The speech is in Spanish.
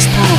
Spurs.